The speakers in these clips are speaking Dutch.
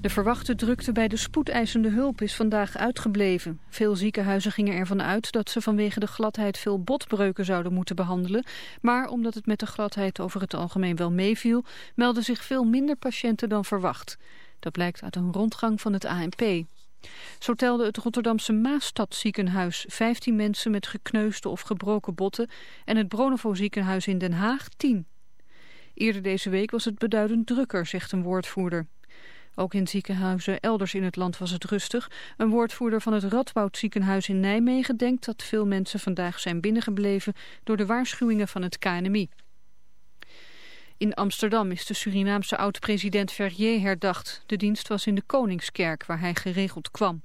De verwachte drukte bij de spoedeisende hulp is vandaag uitgebleven. Veel ziekenhuizen gingen ervan uit dat ze vanwege de gladheid veel botbreuken zouden moeten behandelen. Maar omdat het met de gladheid over het algemeen wel meeviel, melden zich veel minder patiënten dan verwacht. Dat blijkt uit een rondgang van het ANP. Zo telde het Rotterdamse Maastadziekenhuis 15 mensen met gekneusde of gebroken botten en het Bronovo ziekenhuis in Den Haag 10. Eerder deze week was het beduidend drukker, zegt een woordvoerder. Ook in ziekenhuizen elders in het land was het rustig. Een woordvoerder van het Radboud ziekenhuis in Nijmegen denkt dat veel mensen vandaag zijn binnengebleven door de waarschuwingen van het KNMI. In Amsterdam is de Surinaamse oud-president Verrier herdacht. De dienst was in de Koningskerk waar hij geregeld kwam.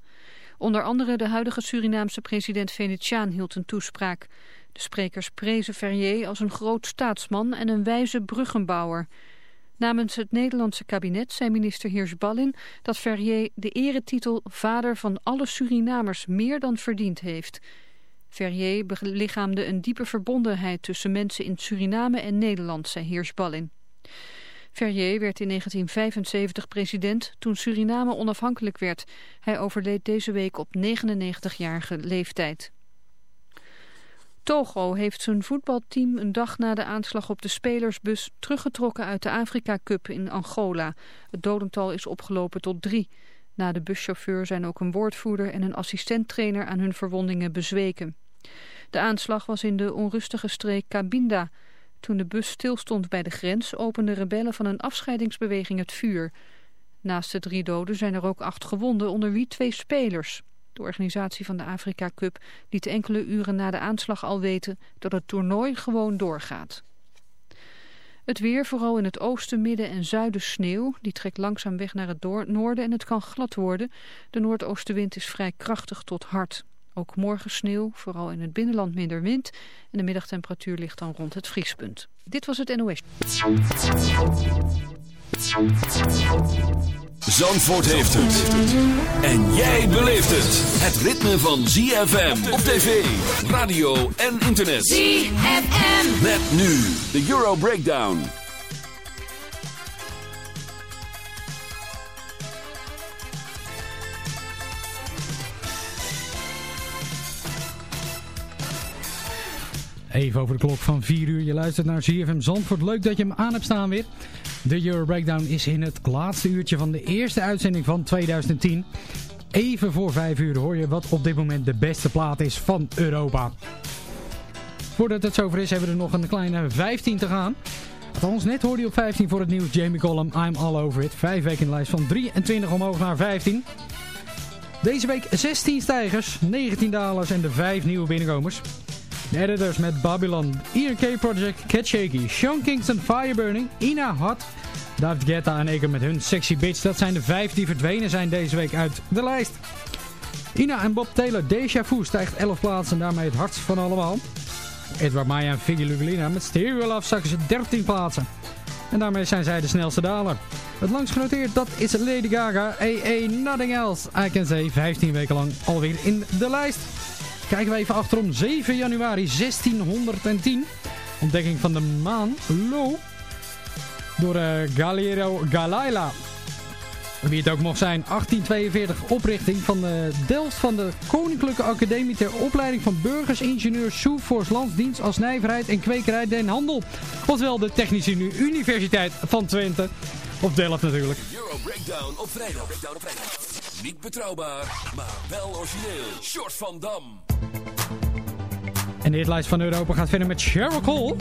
Onder andere de huidige Surinaamse president Venetiaan hield een toespraak. De sprekers prezen Verrier als een groot staatsman en een wijze bruggenbouwer. Namens het Nederlandse kabinet zei minister Heers-Ballin dat Verrier de eretitel vader van alle Surinamers meer dan verdiend heeft. Verrier belichaamde een diepe verbondenheid tussen mensen in Suriname en Nederland, zei Heers-Ballin. Verrier werd in 1975 president toen Suriname onafhankelijk werd. Hij overleed deze week op 99-jarige leeftijd. Togo heeft zijn voetbalteam een dag na de aanslag op de spelersbus teruggetrokken uit de Afrika Cup in Angola. Het dodental is opgelopen tot drie. Na de buschauffeur zijn ook een woordvoerder en een assistenttrainer aan hun verwondingen bezweken. De aanslag was in de onrustige streek Cabinda. Toen de bus stilstond bij de grens openden rebellen van een afscheidingsbeweging het vuur. Naast de drie doden zijn er ook acht gewonden, onder wie twee spelers. De organisatie van de Afrika Cup liet enkele uren na de aanslag al weten dat het toernooi gewoon doorgaat. Het weer, vooral in het oosten, midden en zuiden sneeuw. Die trekt langzaam weg naar het noorden en het kan glad worden. De noordoostenwind is vrij krachtig tot hard. Ook morgen sneeuw, vooral in het binnenland minder wind. En de middagtemperatuur ligt dan rond het vriespunt. Dit was het NOS. Zandvoort heeft het. En jij beleeft het. Het ritme van ZFM op tv, radio en internet. ZFM. Met nu de Euro Breakdown. Even over de klok van 4 uur. Je luistert naar ZFM Zandvoort. Leuk dat je hem aan hebt staan weer. De Euro Breakdown is in het laatste uurtje van de eerste uitzending van 2010. Even voor 5 uur hoor je wat op dit moment de beste plaat is van Europa. Voordat het zover is hebben we er nog een kleine 15 te gaan. Althans, net hoorde je op 15 voor het nieuws Jamie Collum, I'm All Over It. Vijf weken in de lijst van 23 omhoog naar 15. Deze week 16 stijgers, 19 dalers en de 5 nieuwe binnenkomers. De editors met Babylon, ERK Project, Cat Shaky, Sean Kingston, Fireburning, Ina Hot, David Guetta en Eken met hun Sexy Bitch. Dat zijn de vijf die verdwenen zijn deze week uit de lijst. Ina en Bob Taylor, Deja Vu stijgt 11 plaatsen en daarmee het hardst van allemaal. Edward Maya en Figgy Lugolina met Stereo Love zakken ze 13 plaatsen. En daarmee zijn zij de snelste daler. Het langst genoteerd, dat is Lady Gaga, AA Nothing Else. I Can Say, 15 weken lang alweer in de lijst. Kijken we even achterom. 7 januari 1610. Ontdekking van de maan. Low. Door uh, Galileo Galilei. Wie het ook mocht zijn. 1842 oprichting van de Delft van de Koninklijke Academie ter opleiding van burgers, ingenieurs, zoevoors, landsdienst als nijverheid en kwekerij den handel. Oftewel de Technische Universiteit van Twente. Of Delft natuurlijk. Euro Breakdown op. Breakdown op vrijdag. Niet betrouwbaar, maar wel origineel. Short van Dam. En de hitlijst van Europa gaat verder met Cheryl Cole.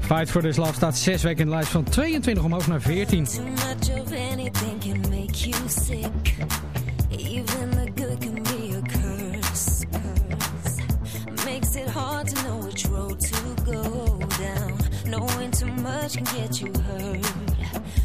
Fight for this love staat 6 weken in de lijst van 22 omhoog naar 14. Too much of anything can make you sick. Even the good can be a curse. curse. Makes it hard to know which road to go down. Knowing too much can get you hurt.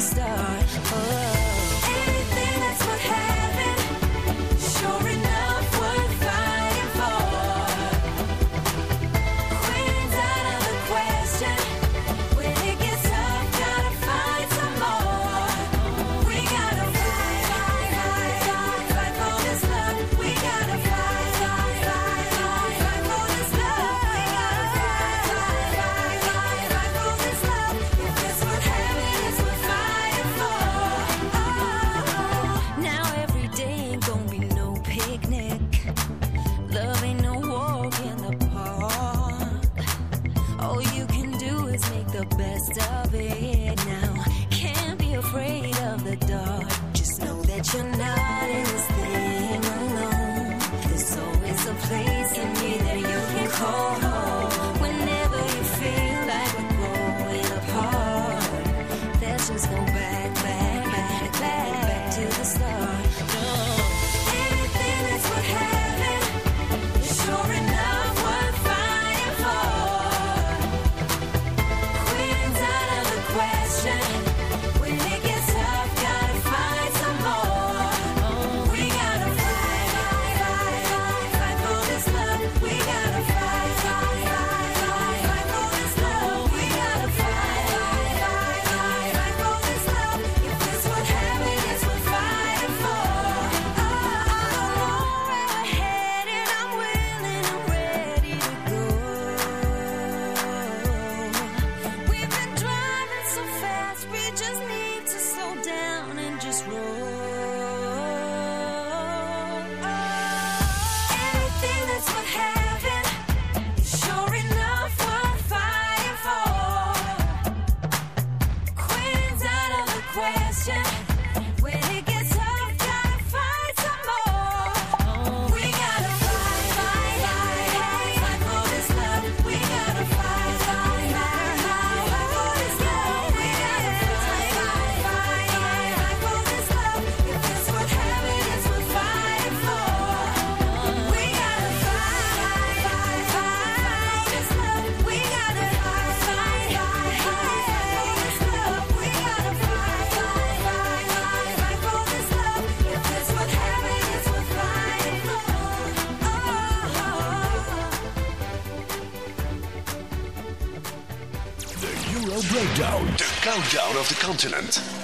start. Of the continent.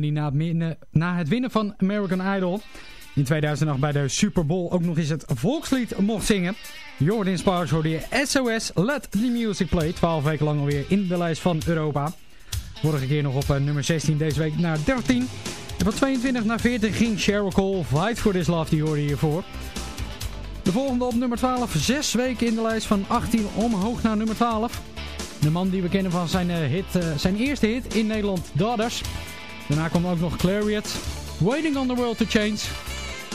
Die na het, na het winnen van American Idol in 2008 bij de Super Bowl ook nog eens het volkslied mocht zingen. Jordan Sparks hoorde je SOS Let The Music Play. 12 weken lang alweer in de lijst van Europa. Vorige keer nog op uh, nummer 16, deze week naar 13. En van 22 naar 14 ging Cheryl Cole. Fight For This Love, die hoorde je hiervoor. De volgende op nummer 12, 6 weken in de lijst van 18 omhoog naar nummer 12. De man die we kennen van zijn, uh, hit, zijn eerste hit in Nederland, Daughters. Daarna kwam ook nog Clariot, Waiting on the World to Change.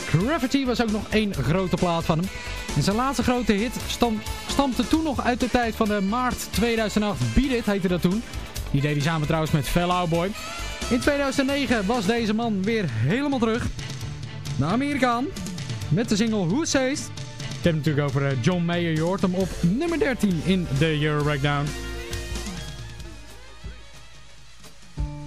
Gravity was ook nog één grote plaat van hem. En zijn laatste grote hit stam, stampte toen nog uit de tijd van de maart 2008. Beat It heette dat toen. Die deed hij samen trouwens met Fell Out Boy. In 2009 was deze man weer helemaal terug. De Amerikaan. Met de single Who Says. Ik heb natuurlijk over eh, John Mayer. Je hoort hem op nummer 13 in de Euro Breakdown.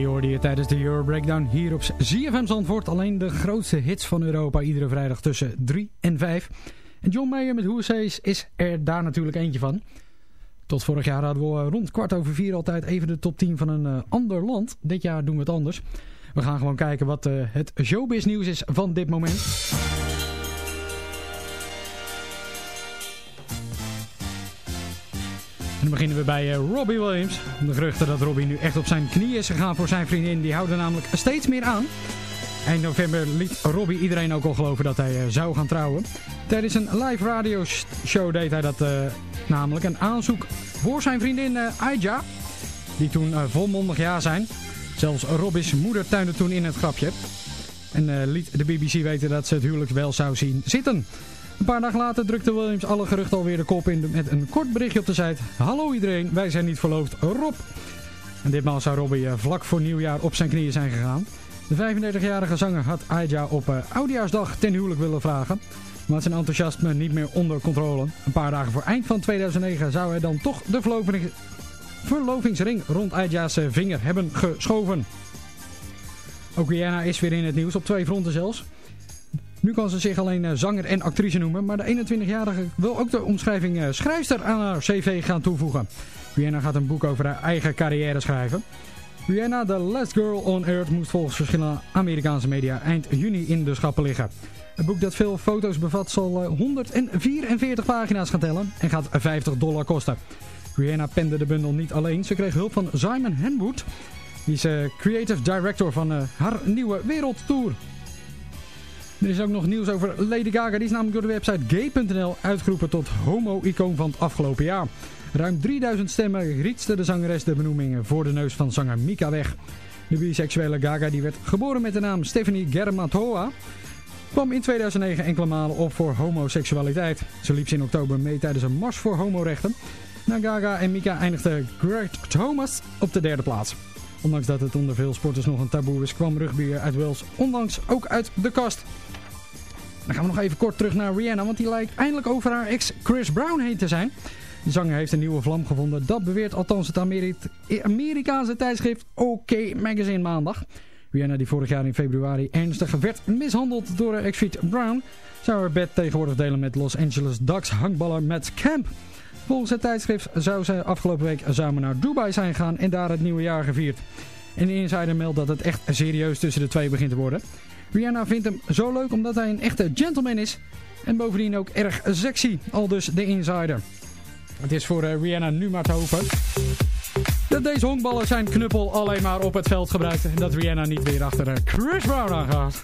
May hoorde je tijdens de Euro Breakdown hier op ZFM Zandvoort. Alleen de grootste hits van Europa, iedere vrijdag tussen 3 en 5. En John Mayer met Says is er daar natuurlijk eentje van. Tot vorig jaar hadden we rond kwart over vier altijd even de top 10 van een uh, ander land. Dit jaar doen we het anders. We gaan gewoon kijken wat uh, het showbiz nieuws is van dit moment. Dan beginnen we bij uh, Robbie Williams. De geruchten dat Robbie nu echt op zijn knieën is gegaan voor zijn vriendin, die houden namelijk steeds meer aan. Eind november liet Robbie iedereen ook al geloven dat hij uh, zou gaan trouwen. Tijdens een live radio show deed hij dat uh, namelijk. Een aanzoek voor zijn vriendin uh, Aija. Die toen volmondig ja zijn. Zelfs Robbie's moeder tuinde toen in het grapje. En liet de BBC weten dat ze het huwelijk wel zou zien zitten. Een paar dagen later drukte Williams alle geruchten alweer de kop in met een kort berichtje op de site. Hallo iedereen, wij zijn niet verloofd, Rob. En ditmaal zou Robbie vlak voor nieuwjaar op zijn knieën zijn gegaan. De 35-jarige zanger had Aja op uh, Oudjaarsdag ten huwelijk willen vragen. Maar zijn enthousiasme niet meer onder controle. Een paar dagen voor eind van 2009 zou hij dan toch de verloving, verlovingsring rond Aja's vinger hebben geschoven. Ook Rihanna is weer in het nieuws, op twee fronten zelfs. Nu kan ze zich alleen eh, zanger en actrice noemen, maar de 21-jarige wil ook de omschrijving uh, schrijfster aan haar cv gaan toevoegen. Rihanna gaat een boek over haar eigen carrière schrijven. Rihanna, The Last Girl on Earth, moest volgens verschillende Amerikaanse media eind juni in de schappen liggen. Het boek dat veel foto's bevat zal 144 pagina's gaan tellen en gaat 50 dollar kosten. Rihanna pende de bundel niet alleen, ze kreeg hulp van Simon Henwood, die is creative director van haar nieuwe wereldtour. Er is ook nog nieuws over Lady Gaga. Die is namelijk door de website gay.nl uitgeroepen tot homo-icoon van het afgelopen jaar. Ruim 3000 stemmen rietste de zangeres de benoemingen voor de neus van zanger Mika weg. De biseksuele Gaga, die werd geboren met de naam Stephanie Germatoa, kwam in 2009 enkele malen op voor homoseksualiteit. Ze liep in oktober mee tijdens een mars voor homorechten. Na Gaga en Mika eindigde Greg Thomas op de derde plaats. Ondanks dat het onder veel sporters nog een taboe is, kwam rugby uit Wales ondanks ook uit de kast. Dan gaan we nog even kort terug naar Rihanna, want die lijkt eindelijk over haar ex Chris Brown heen te zijn. De zanger heeft een nieuwe vlam gevonden. Dat beweert althans het Amerikaanse tijdschrift OK Magazine maandag. Rihanna, die vorig jaar in februari ernstig werd mishandeld door haar ex Brown, zou haar bed tegenwoordig delen met Los Angeles Ducks hangballer Matt Camp. Volgens het tijdschrift zou ze afgelopen week samen naar Dubai zijn gegaan en daar het nieuwe jaar gevierd. En de insider meldt dat het echt serieus tussen de twee begint te worden. Rihanna vindt hem zo leuk omdat hij een echte gentleman is. En bovendien ook erg sexy, al dus de insider. Het is voor uh, Rihanna nu maar te hopen dat deze honkballen zijn knuppel alleen maar op het veld gebruikt. En dat Rihanna niet weer achter uh, Chris Brown aangaat.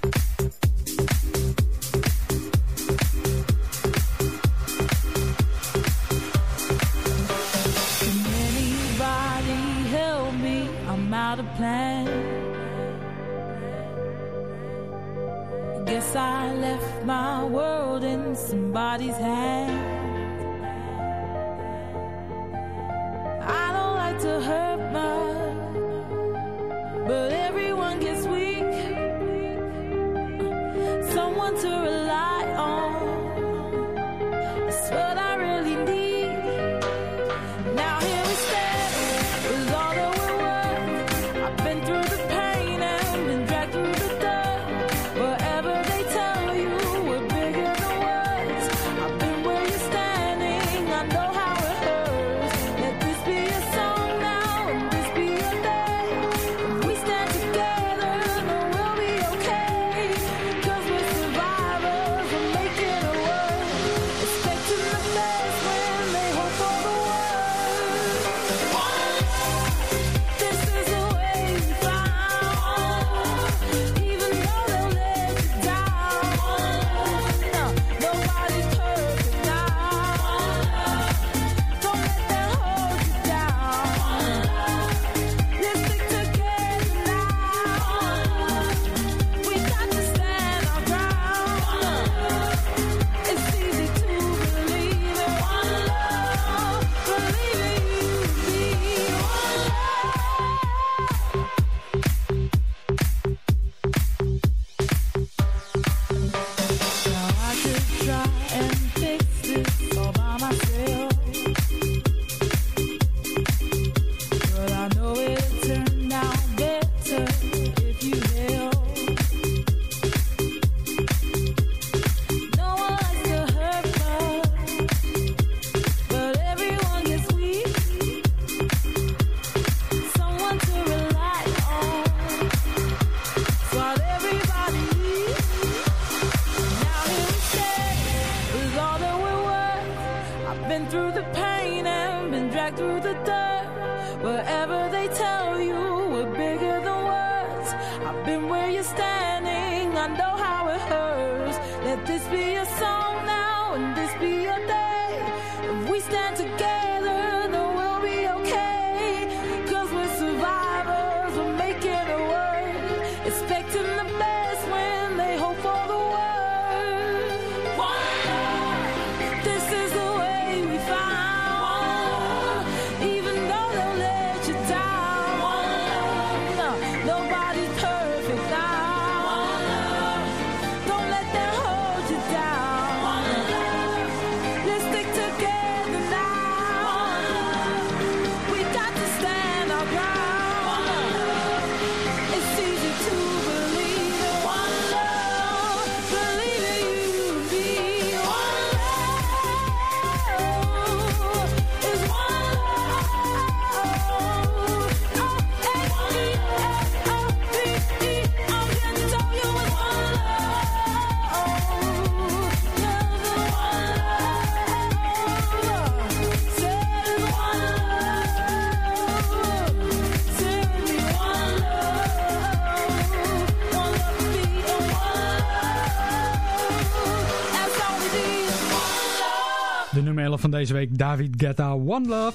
11 van deze week David Guetta One Love.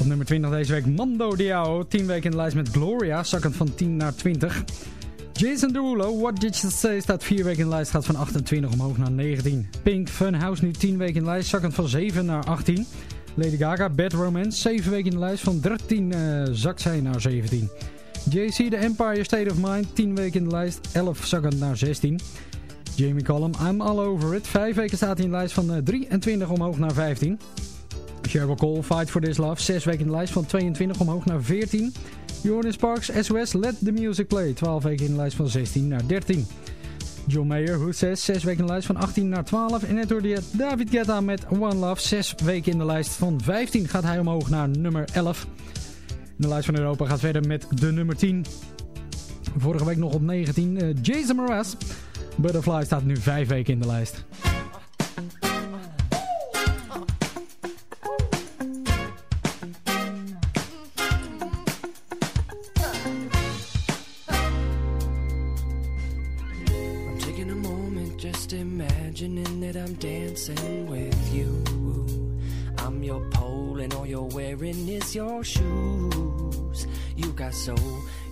Op nummer 20 deze week Mando Diao. 10 weken in de lijst met Gloria, zakkend van 10 naar 20. Jason Derulo, What Did You Say, staat 4 weken in de lijst, gaat van 28 omhoog naar 19. Pink Funhouse nu 10 weken in de lijst, zakkend van 7 naar 18. Lady Gaga, Bad Romance, 7 weken in de lijst, van 13 uh, zakt zij naar 17. JC, The Empire State of Mind, 10 weken in de lijst, 11 zakkend naar 16. Jamie Cullum, I'm All Over It, 5 weken staat hij in de lijst van uh, 23 omhoog naar 15. Cheryl Cole, Fight For This Love, 6 weken in de lijst van 22 omhoog naar 14. Jordan Sparks, SOS, Let The Music Play, 12 weken in de lijst van 16 naar 13. John Mayer, Who Says, 6 weken in de lijst van 18 naar 12. En net hoorde David Guetta met One Love, 6 weken in de lijst van 15 gaat hij omhoog naar nummer 11. De lijst van Europa gaat verder met de nummer 10. Vorige week nog op 19, uh, Jason Mraz. Butterfly staat nu 5 weken in de lijst. imagining that I'm dancing with you. I'm your pole, and all you're wearing is your shoes. You got soul,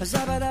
Butterfly,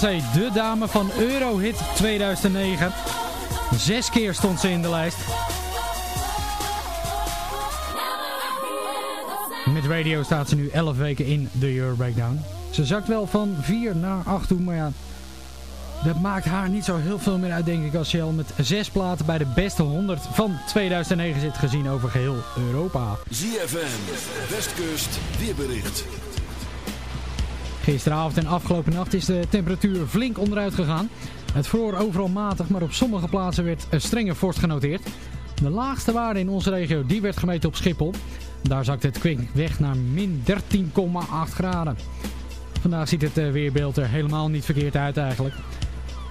Beyoncé, de dame van Eurohit 2009. Zes keer stond ze in de lijst. Met radio staat ze nu 11 weken in de Euro Breakdown. Ze zakt wel van 4 naar 8 toe, maar ja, dat maakt haar niet zo heel veel meer uit, denk ik, als je al met zes platen bij de beste 100 van 2009 zit gezien over geheel Europa. ZFM, Westkust, weerbericht. Gisteravond en afgelopen nacht is de temperatuur flink onderuit gegaan. Het vroor overal matig, maar op sommige plaatsen werd een strenge vorst genoteerd. De laagste waarde in onze regio die werd gemeten op Schiphol. Daar zakt het kwink weg naar min 13,8 graden. Vandaag ziet het eh, weerbeeld er helemaal niet verkeerd uit eigenlijk.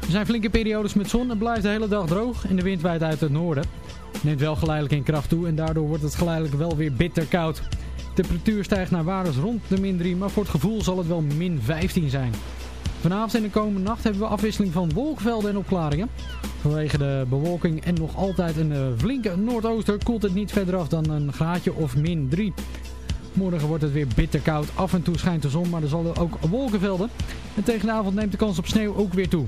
Er zijn flinke periodes met zon en blijft de hele dag droog en de wind waait uit het noorden. Neemt wel geleidelijk in kracht toe en daardoor wordt het geleidelijk wel weer bitter koud temperatuur stijgt naar waardes rond de min 3, maar voor het gevoel zal het wel min 15 zijn. Vanavond en de komende nacht hebben we afwisseling van wolkenvelden en opklaringen. Vanwege de bewolking en nog altijd een eh, flinke noordooster koelt het niet verder af dan een graadje of min 3. Morgen wordt het weer bitter koud. Af en toe schijnt de zon, maar er zal ook wolkenvelden. En tegen de avond neemt de kans op sneeuw ook weer toe.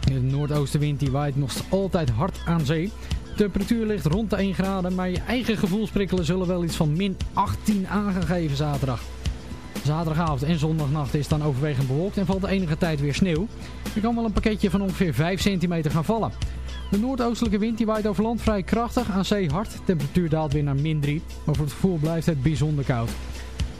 De noordoostenwind die waait nog altijd hard aan zee. Temperatuur ligt rond de 1 graden, maar je eigen gevoelsprikkelen zullen wel iets van min 18 aangegeven zaterdag. Zaterdagavond en zondagnacht is dan overwegend bewolkt en valt de enige tijd weer sneeuw. Er kan wel een pakketje van ongeveer 5 centimeter gaan vallen. De noordoostelijke wind die waait over land vrij krachtig, aan zee hard. Temperatuur daalt weer naar min 3, maar voor het gevoel blijft het bijzonder koud.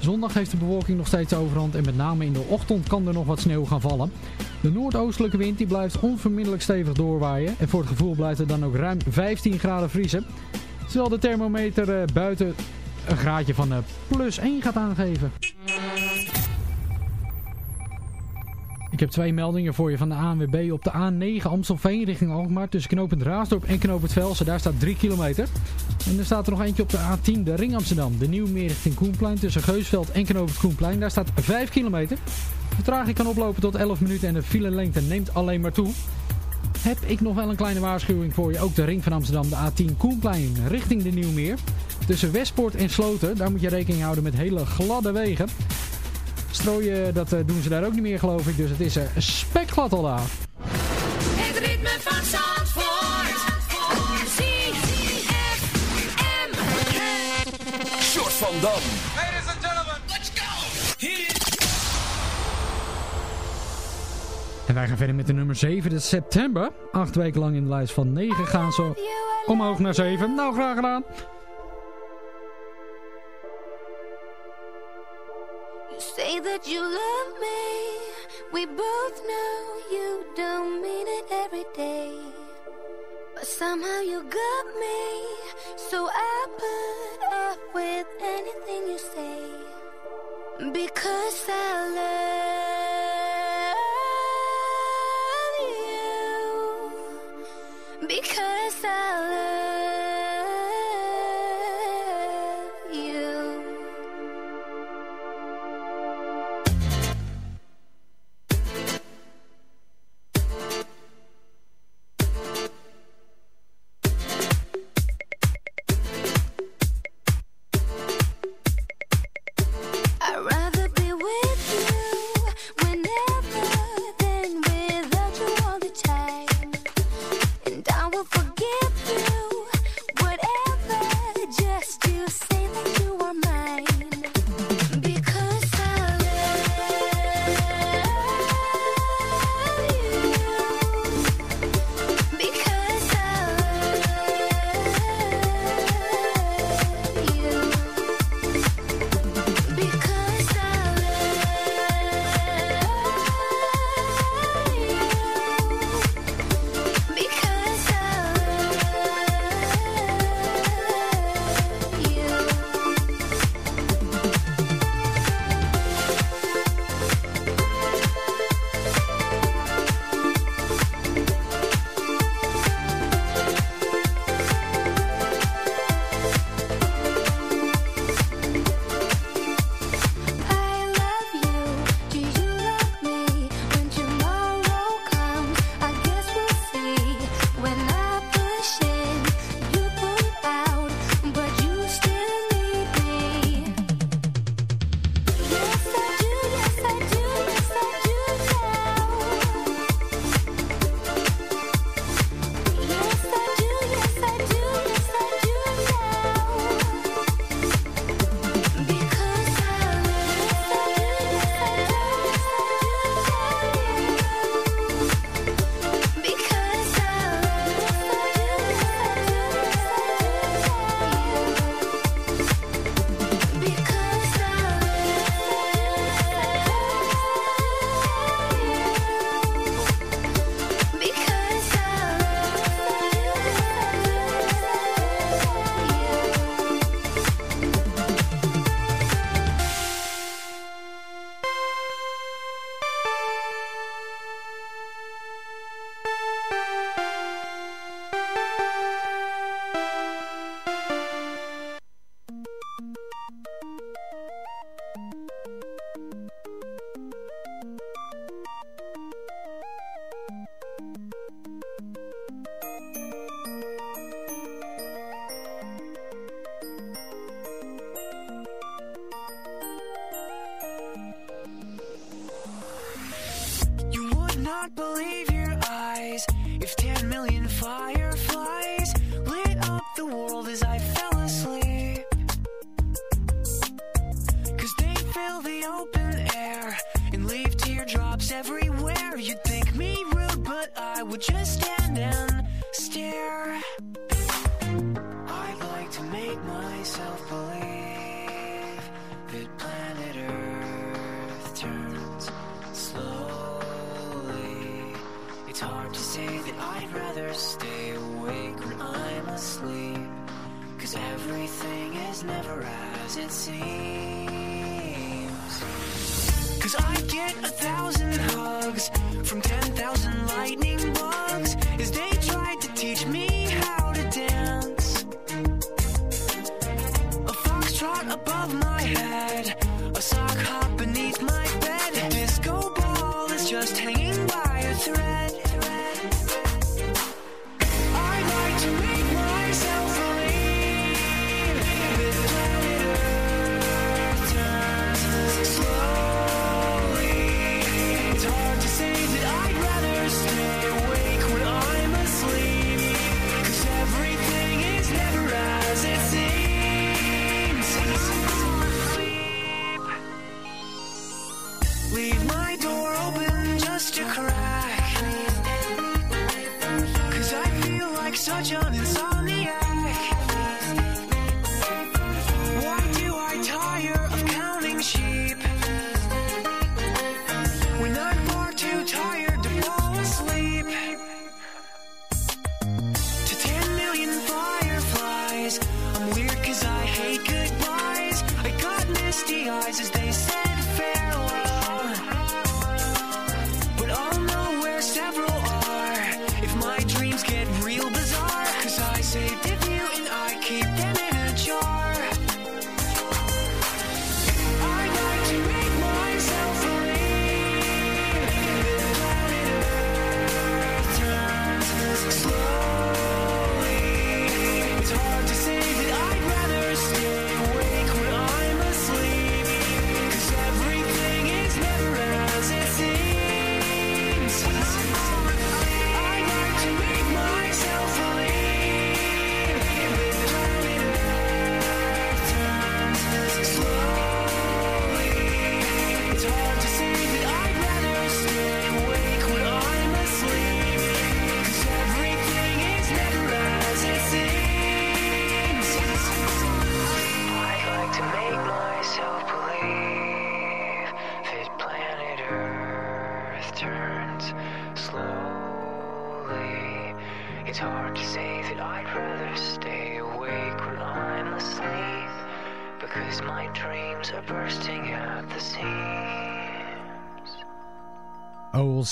Zondag heeft de bewolking nog steeds overhand en met name in de ochtend kan er nog wat sneeuw gaan vallen. De noordoostelijke wind die blijft onvermindelijk stevig doorwaaien en voor het gevoel blijft het dan ook ruim 15 graden vriezen. Terwijl de thermometer eh, buiten een graadje van eh, plus 1 gaat aangeven. Ik heb twee meldingen voor je van de ANWB op de A9 Amstelveen richting Alkmaar tussen knooppunt Raasdorp en knooppunt Velsen. Daar staat 3 kilometer. En er staat er nog eentje op de A10, de Ring Amsterdam. De Nieuwmeer richting Koenplein tussen Geusveld en knooppunt Koenplein. Daar staat 5 kilometer. Vertraging kan oplopen tot 11 minuten en de filelengte neemt alleen maar toe. Heb ik nog wel een kleine waarschuwing voor je. Ook de Ring van Amsterdam, de A10 Koenplein richting de Nieuwmeer. Tussen Westpoort en Sloten, daar moet je rekening houden met hele gladde wegen. Strooien, dat eh, doen ze daar ook niet meer geloof ik. Dus het is uh, spekglad al daar. Het ritme van Zandvoort. Short van Dam. Ladies and gentlemen, let's go! En wij gaan verder met de nummer 7, de september. Acht weken lang in de lijst van 9 gaan ze omhoog naar 7. Nou, graag gedaan. That you love me. We both know you don't mean it every day. But somehow you got me. So I put up with anything you say. Because I love you. Because I love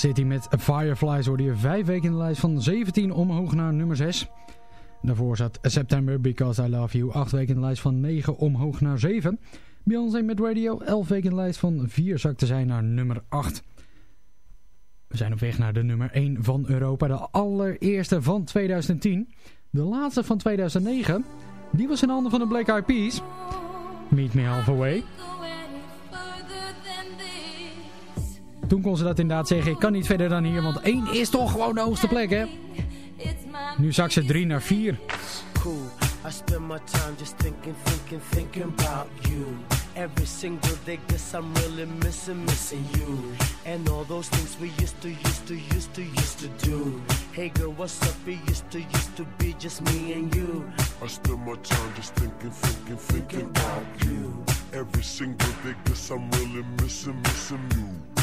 City met Fireflies hoorde je vijf weken in de lijst van 17 omhoog naar nummer 6. Daarvoor zat September Because I Love You 8 weken in de lijst van 9 omhoog naar 7. Beyoncé met Radio 11 weken in de lijst van 4 zakte zij naar nummer 8. We zijn op weg naar de nummer 1 van Europa, de allereerste van 2010. De laatste van 2009, die was in handen van de Black Eyed Peas. Meet Me Halfway. Toen kon ze dat inderdaad zeggen, ik kan niet verder dan hier, want 1 is toch gewoon de hoogste plek hè. Nu zak ze 3 naar 4. cool. I spend my time just thinking, thinking, thinking about you. Every single day, guess I'm really missing, missing you. And all those things we used to, used to, used to, used to do. Hey girl, what's up? It used to, used to be just me and you. I spend my time just thinking, thinking, thinking about you. Every single day, guess I'm really missing, missing you.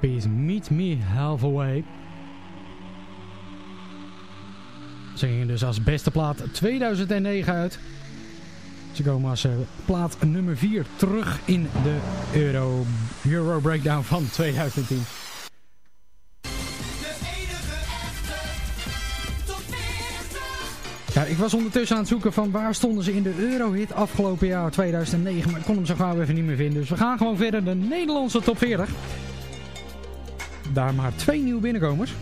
Peas Meet Me Halfway. Ze gingen dus als beste plaat 2009 uit. Ze komen als eh, plaat nummer 4 terug in de Euro, Euro Breakdown van 2010. Ja, ik was ondertussen aan het zoeken van waar stonden ze in de Eurohit afgelopen jaar 2009. Maar ik kon hem zo gauw even niet meer vinden. Dus we gaan gewoon verder de Nederlandse top 40. Daar maar twee nieuwe binnenkomers.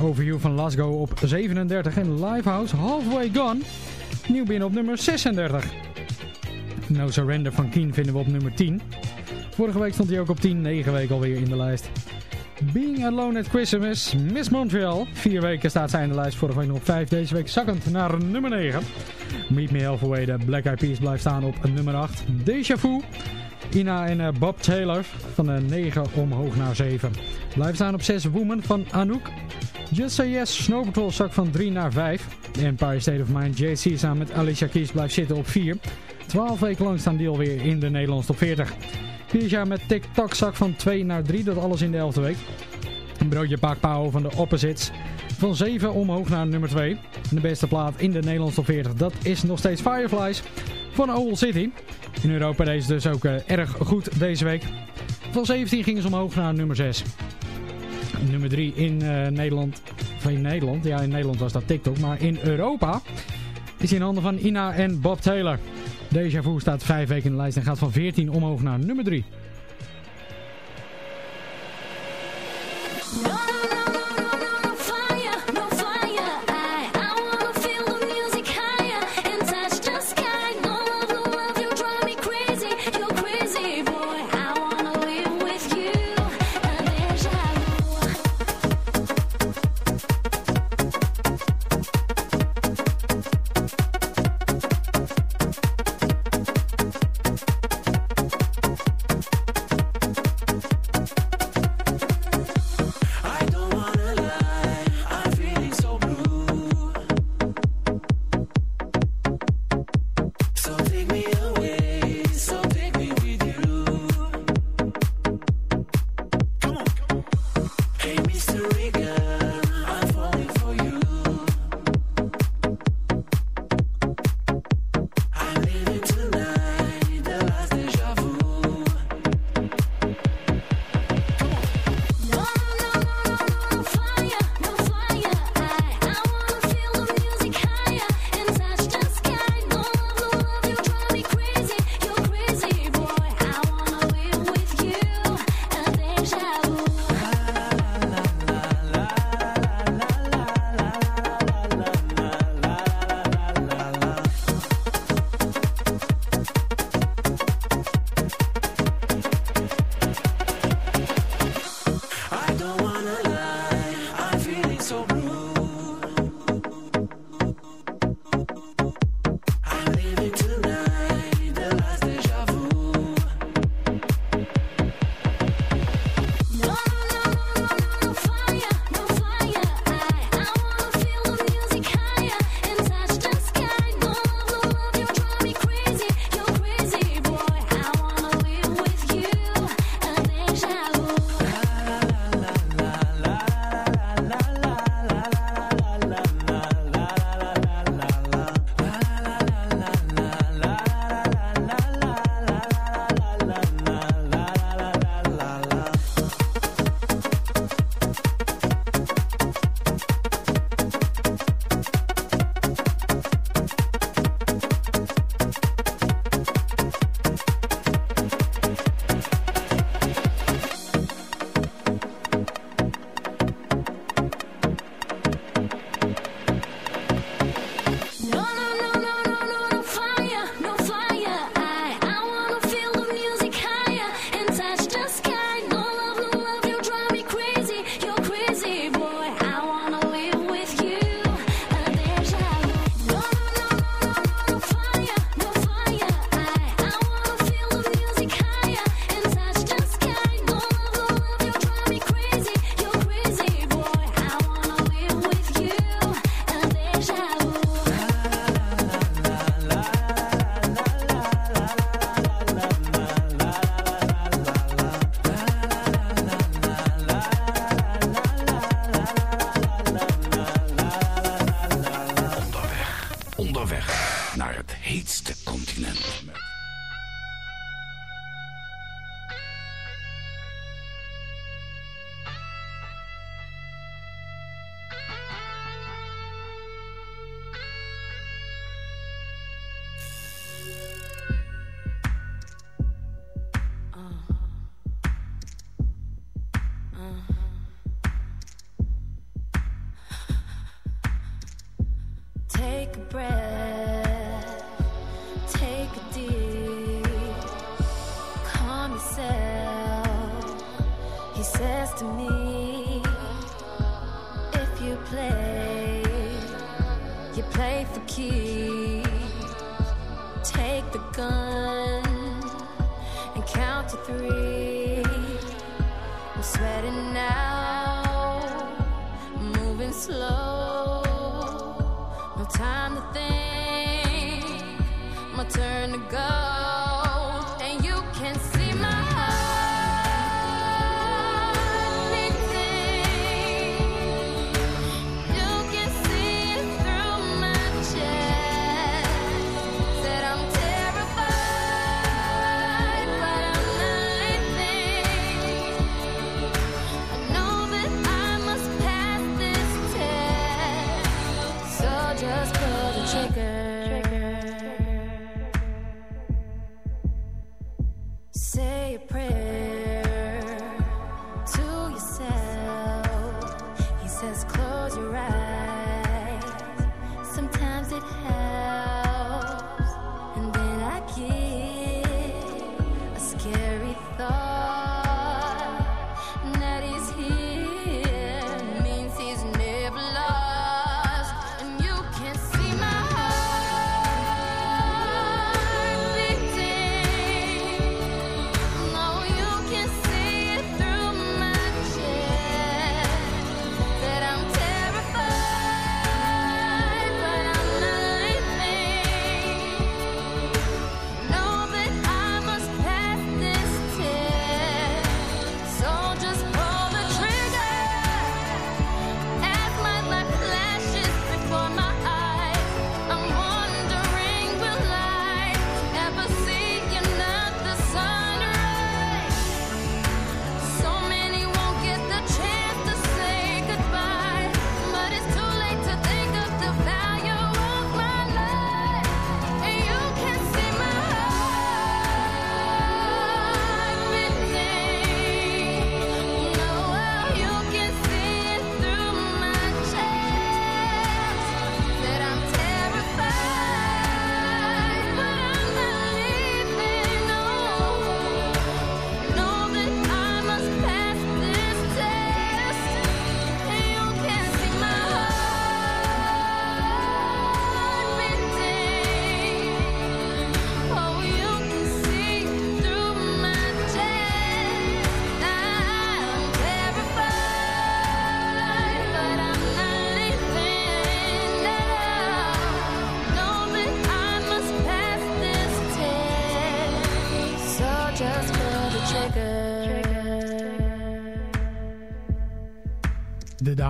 Overview van Lasgo op 37 en Livehouse Halfway Gone. Nieuw binnen op nummer 36. No Surrender van Keen vinden we op nummer 10. Vorige week stond hij ook op 10, 9 weken alweer in de lijst. Being Alone at Christmas, Miss Montreal. Vier weken staat zij in de lijst, vorige week nog op 5. Deze week zakkend naar nummer 9. Meet Me Halfway, de Black Eyed Peas blijft staan op nummer 8. Deja Vu. Ina en eh, Bob Taylor van de 9 omhoog naar 7. Blijft staan op 6 Woman van Anouk. Just Say Yes, Snow Patrol zak van 3 naar 5. The Empire State of Mind, JC samen met Alicia Keys blijft zitten op 4. 12 weken lang staan die alweer in de Nederlandse top 40. Pisha met Tic Tac zak van 2 naar 3, dat alles in de 11e week. Een broodje paakpauw van de Opposites. Van 7 omhoog naar nummer 2. De beste plaat in de Nederlandse top 40, dat is nog steeds Fireflies van Owl City. In Europa deze dus ook uh, erg goed deze week. Van 17 gingen ze omhoog naar nummer 6. Nummer 3 in uh, Nederland. Of in Nederland, ja in Nederland was dat TikTok. Maar in Europa is in handen van Ina en Bob Taylor. Deja Vu staat 5 weken in de lijst en gaat van 14 omhoog naar nummer 3.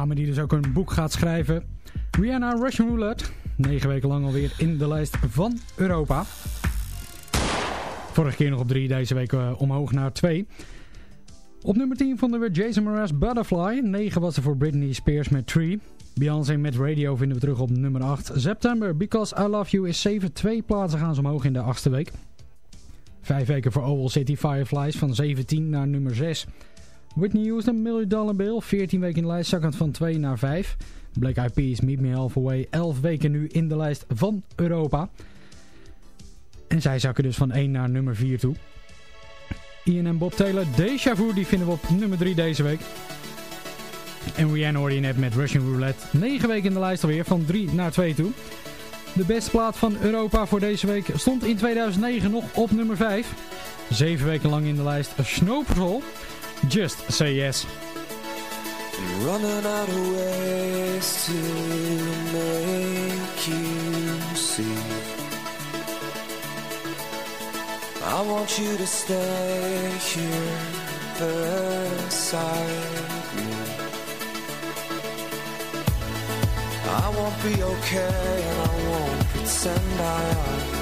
Dame die dus ook een boek gaat schrijven. Rihanna Russian Roulette. Negen weken lang alweer in de lijst van Europa. Vorige keer nog op drie, deze week eh, omhoog naar twee. Op nummer 10 vonden we Jason Mraz Butterfly. 9 was er voor Britney Spears met Tree. Beyoncé met Radio vinden we terug op nummer 8. September Because I Love You is 7. Twee plaatsen gaan ze omhoog in de achtste week. Vijf weken voor Oval City Fireflies van 17 naar nummer 6. Whitney Houston, Million Dollar Bill, 14 weken in de lijst, zakkend van 2 naar 5. Black Eyed Peas, Meet Me Halfway, 11 weken nu in de lijst van Europa. En zij zakken dus van 1 naar nummer 4 toe. Ian en Bob Taylor, Deja Vu, die vinden we op nummer 3 deze week. En Rihanna hoorde je net met Russian Roulette. 9 weken in de lijst alweer, van 3 naar 2 toe. De beste plaat van Europa voor deze week stond in 2009 nog op nummer 5. 7 weken lang in de lijst Snow Patrol. Just Say Yes. Running out of ways to make you see. I want you to stay here beside me. I won't be okay and I won't pretend I am.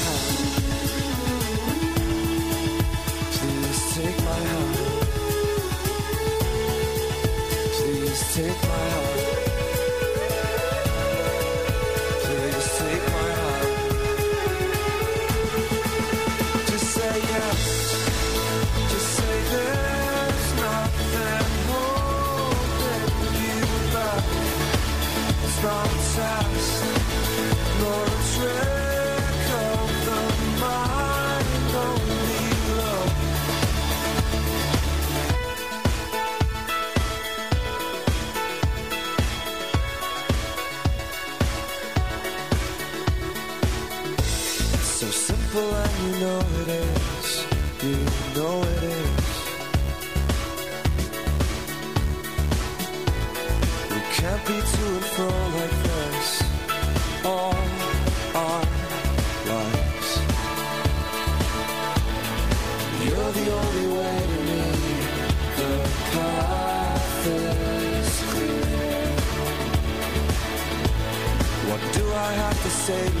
know it is. We can't be to and fro like this all our lives. You're the only way to me. The path is clear. What do I have to say